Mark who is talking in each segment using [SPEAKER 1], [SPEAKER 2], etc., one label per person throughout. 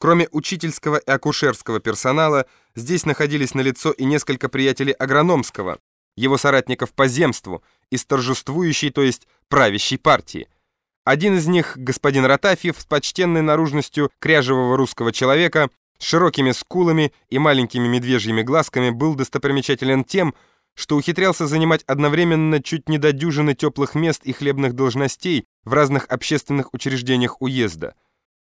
[SPEAKER 1] Кроме учительского и акушерского персонала, здесь находились на лицо и несколько приятелей агрономского, его соратников по земству, из торжествующей, то есть правящей партии. Один из них, господин Ротафьев, с почтенной наружностью кряжевого русского человека, с широкими скулами и маленькими медвежьими глазками, был достопримечателен тем, что ухитрялся занимать одновременно чуть не до дюжины теплых мест и хлебных должностей в разных общественных учреждениях уезда.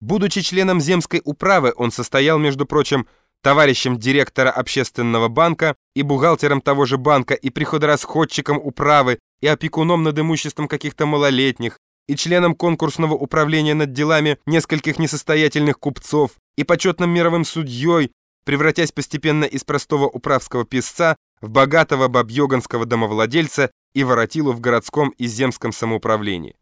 [SPEAKER 1] Будучи членом земской управы, он состоял, между прочим, товарищем директора общественного банка и бухгалтером того же банка и приходорасходчиком управы и опекуном над имуществом каких-то малолетних, и членом конкурсного управления над делами нескольких несостоятельных купцов, и почетным мировым судьей, превратясь постепенно из простого управского писца в богатого бабьоганского домовладельца и воротилу в городском и земском самоуправлении.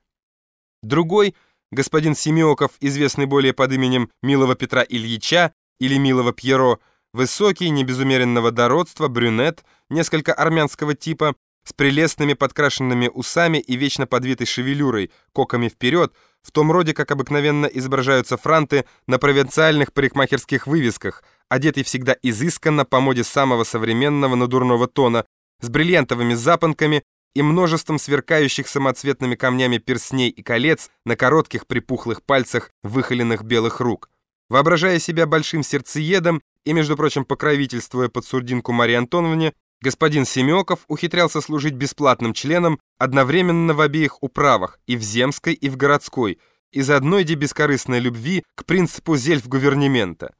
[SPEAKER 1] Другой, господин Семиоков, известный более под именем Милого Петра Ильича или Милого Пьеро, высокий, небезумеренного дородства, брюнет, несколько армянского типа, с прелестными подкрашенными усами и вечно подвитой шевелюрой, коками вперед, в том роде, как обыкновенно изображаются франты на провинциальных парикмахерских вывесках, одетый всегда изысканно по моде самого современного надурного тона, с бриллиантовыми запонками и множеством сверкающих самоцветными камнями персней и колец на коротких припухлых пальцах выхоленных белых рук. Воображая себя большим сердцеедом и, между прочим, покровительствуя под сурдинку Марии Антоновне, Господин Семёков ухитрялся служить бесплатным членом одновременно в обеих управах, и в земской, и в городской, из одной де бескорыстной любви к принципу зельф-гувернемента.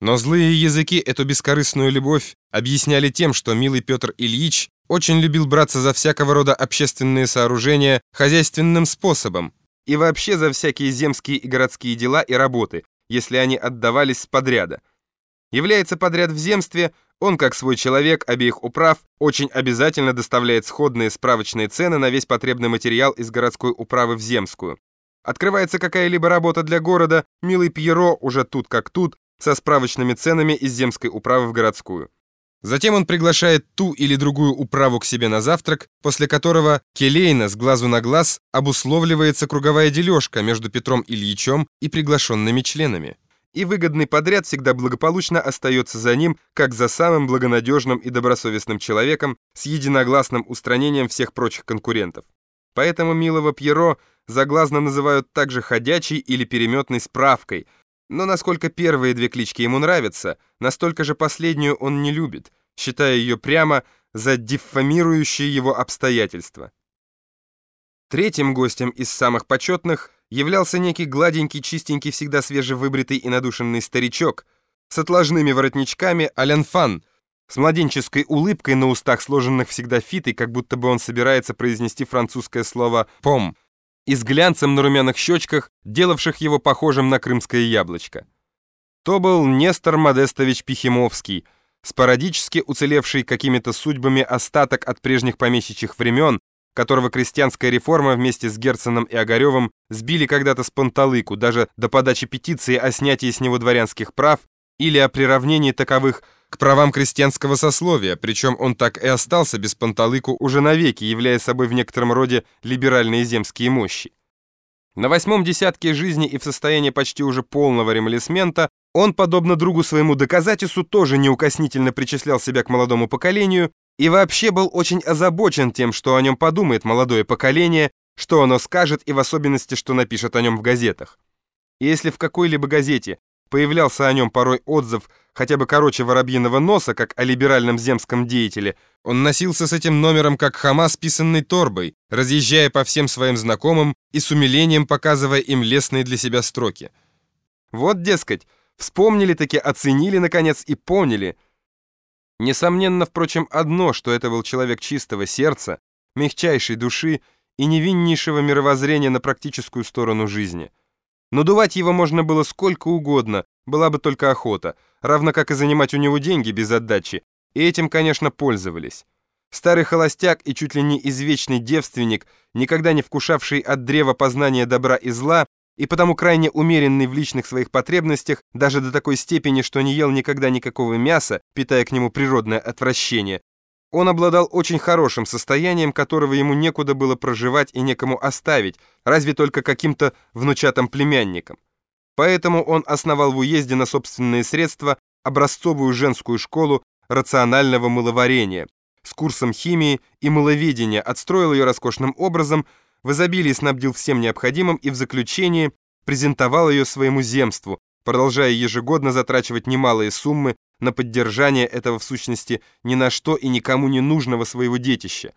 [SPEAKER 1] Но злые языки эту бескорыстную любовь объясняли тем, что милый Петр Ильич очень любил браться за всякого рода общественные сооружения хозяйственным способом и вообще за всякие земские и городские дела и работы, если они отдавались с подряда. Является подряд в земстве – он, как свой человек обеих управ, очень обязательно доставляет сходные справочные цены на весь потребный материал из городской управы в земскую. Открывается какая-либо работа для города, милый Пьеро уже тут как тут, со справочными ценами из земской управы в городскую. Затем он приглашает ту или другую управу к себе на завтрак, после которого келейно с глазу на глаз обусловливается круговая дележка между Петром Ильичем и приглашенными членами и выгодный подряд всегда благополучно остается за ним, как за самым благонадежным и добросовестным человеком с единогласным устранением всех прочих конкурентов. Поэтому милого Пьеро заглазно называют также ходячей или переметной справкой, но насколько первые две клички ему нравятся, настолько же последнюю он не любит, считая ее прямо за диффамирующие его обстоятельства. Третьим гостем из самых почетных – являлся некий гладенький, чистенький, всегда свежевыбритый и надушенный старичок с отложными воротничками Аленфан, с младенческой улыбкой на устах, сложенных всегда фитой, как будто бы он собирается произнести французское слово «пом», и с глянцем на румяных щечках, делавших его похожим на крымское яблочко. То был Нестор Модестович Пихимовский, спорадически уцелевший какими-то судьбами остаток от прежних помещичьих времен, которого крестьянская реформа вместе с Герценом и Огаревым сбили когда-то с панталыку, даже до подачи петиции о снятии с него дворянских прав или о приравнении таковых к правам крестьянского сословия, причем он так и остался без панталыку уже навеки, являя собой в некотором роде либеральные земские мощи. На восьмом десятке жизни и в состоянии почти уже полного ремолесмента он, подобно другу своему доказательству, тоже неукоснительно причислял себя к молодому поколению и вообще был очень озабочен тем, что о нем подумает молодое поколение, что оно скажет и в особенности, что напишет о нем в газетах. И если в какой-либо газете появлялся о нем порой отзыв хотя бы короче воробьиного носа, как о либеральном земском деятеле, он носился с этим номером как хама с писанной торбой, разъезжая по всем своим знакомым и с умилением показывая им лестные для себя строки. Вот, дескать, вспомнили-таки, оценили, наконец, и поняли – Несомненно, впрочем, одно, что это был человек чистого сердца, мягчайшей души и невиннейшего мировоззрения на практическую сторону жизни. Надувать его можно было сколько угодно, была бы только охота, равно как и занимать у него деньги без отдачи, и этим, конечно, пользовались. Старый холостяк и чуть ли не извечный девственник, никогда не вкушавший от древа познания добра и зла, и потому крайне умеренный в личных своих потребностях, даже до такой степени, что не ел никогда никакого мяса, питая к нему природное отвращение, он обладал очень хорошим состоянием, которого ему некуда было проживать и некому оставить, разве только каким-то внучатым племянникам. Поэтому он основал в уезде на собственные средства образцовую женскую школу рационального мыловарения с курсом химии и мыловедения, отстроил ее роскошным образом, в изобилии снабдил всем необходимым и в заключении презентовал ее своему земству, продолжая ежегодно затрачивать немалые суммы на поддержание этого в сущности ни на что и никому не нужного своего детища.